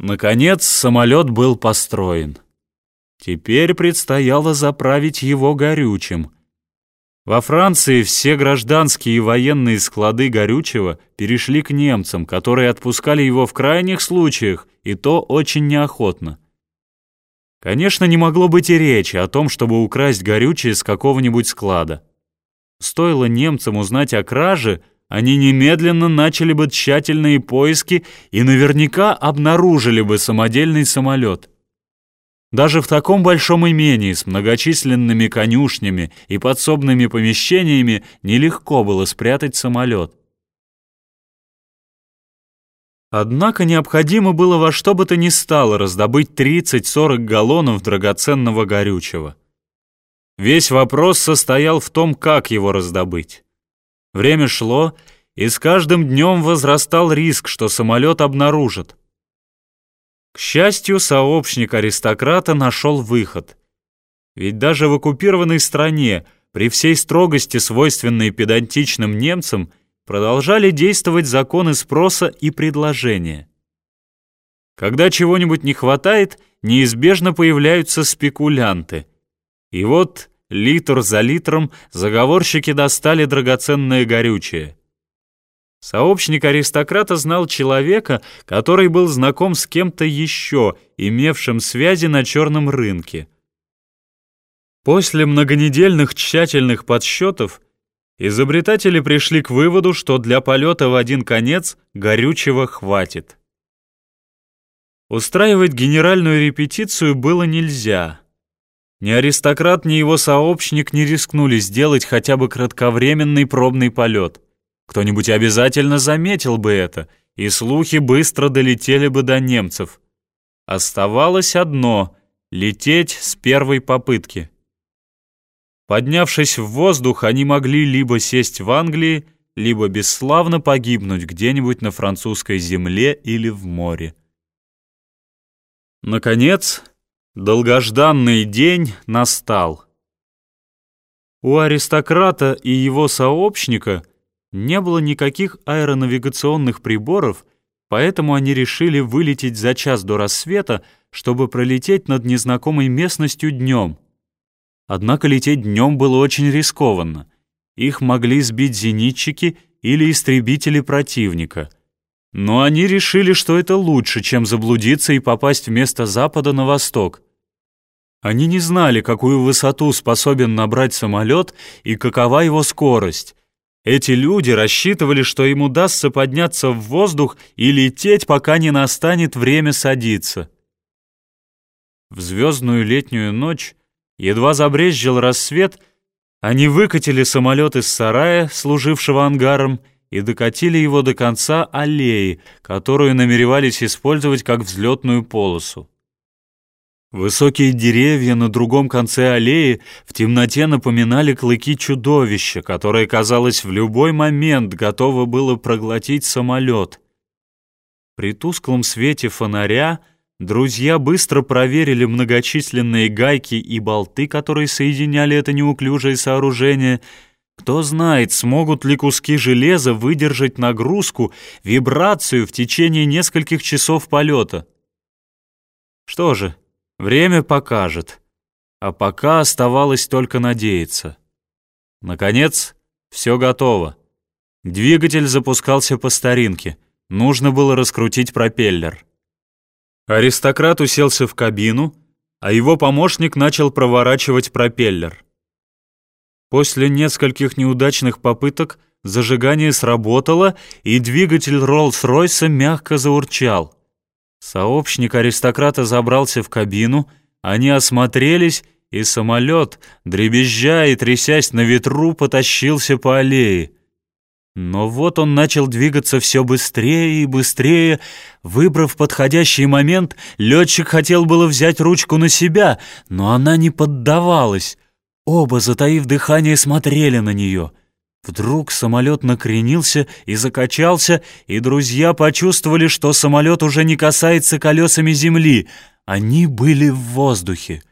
Наконец самолет был построен. Теперь предстояло заправить его горючим. Во Франции все гражданские и военные склады горючего перешли к немцам, которые отпускали его в крайних случаях, и то очень неохотно. Конечно, не могло быть и речи о том, чтобы украсть горючее с какого-нибудь склада. Стоило немцам узнать о краже – они немедленно начали бы тщательные поиски и наверняка обнаружили бы самодельный самолет. Даже в таком большом имении с многочисленными конюшнями и подсобными помещениями нелегко было спрятать самолет. Однако необходимо было во что бы то ни стало раздобыть 30-40 галлонов драгоценного горючего. Весь вопрос состоял в том, как его раздобыть. Время шло, и с каждым днем возрастал риск, что самолет обнаружат. К счастью, сообщник аристократа нашел выход. Ведь даже в оккупированной стране, при всей строгости, свойственной педантичным немцам, продолжали действовать законы спроса и предложения. Когда чего-нибудь не хватает, неизбежно появляются спекулянты. И вот Литр за литром заговорщики достали драгоценное горючее. Сообщник аристократа знал человека, который был знаком с кем-то еще, имевшим связи на черном рынке. После многонедельных тщательных подсчетов изобретатели пришли к выводу, что для полета в один конец горючего хватит. Устраивать генеральную репетицию было нельзя — ни аристократ, ни его сообщник не рискнули сделать хотя бы кратковременный пробный полет. Кто-нибудь обязательно заметил бы это, и слухи быстро долетели бы до немцев. Оставалось одно — лететь с первой попытки. Поднявшись в воздух, они могли либо сесть в Англии, либо бесславно погибнуть где-нибудь на французской земле или в море. Наконец, Долгожданный день настал. У аристократа и его сообщника не было никаких аэронавигационных приборов, поэтому они решили вылететь за час до рассвета, чтобы пролететь над незнакомой местностью днем. Однако лететь днем было очень рискованно. Их могли сбить зенитчики или истребители противника — но они решили, что это лучше, чем заблудиться и попасть вместо запада на восток. Они не знали, какую высоту способен набрать самолет и какова его скорость. Эти люди рассчитывали, что им удастся подняться в воздух и лететь, пока не настанет время садиться. В звездную летнюю ночь, едва забрезжил рассвет, они выкатили самолет из сарая, служившего ангаром, и докатили его до конца аллеи, которую намеревались использовать как взлетную полосу. Высокие деревья на другом конце аллеи в темноте напоминали клыки чудовища, которое, казалось, в любой момент готово было проглотить самолет. При тусклом свете фонаря друзья быстро проверили многочисленные гайки и болты, которые соединяли это неуклюжее сооружение — кто знает, смогут ли куски железа выдержать нагрузку, вибрацию в течение нескольких часов полета. Что же, время покажет. А пока оставалось только надеяться. Наконец, все готово. Двигатель запускался по старинке. Нужно было раскрутить пропеллер. Аристократ уселся в кабину, а его помощник начал проворачивать пропеллер. После нескольких неудачных попыток зажигание сработало, и двигатель Роллс-Ройса мягко заурчал. Сообщник аристократа забрался в кабину, они осмотрелись, и самолет, дребезжа и трясясь на ветру, потащился по аллее. Но вот он начал двигаться все быстрее и быстрее. Выбрав подходящий момент, летчик хотел было взять ручку на себя, но она не поддавалась. Оба, затаив дыхание, смотрели на нее. Вдруг самолет накренился и закачался, и друзья почувствовали, что самолет уже не касается колесами земли. Они были в воздухе.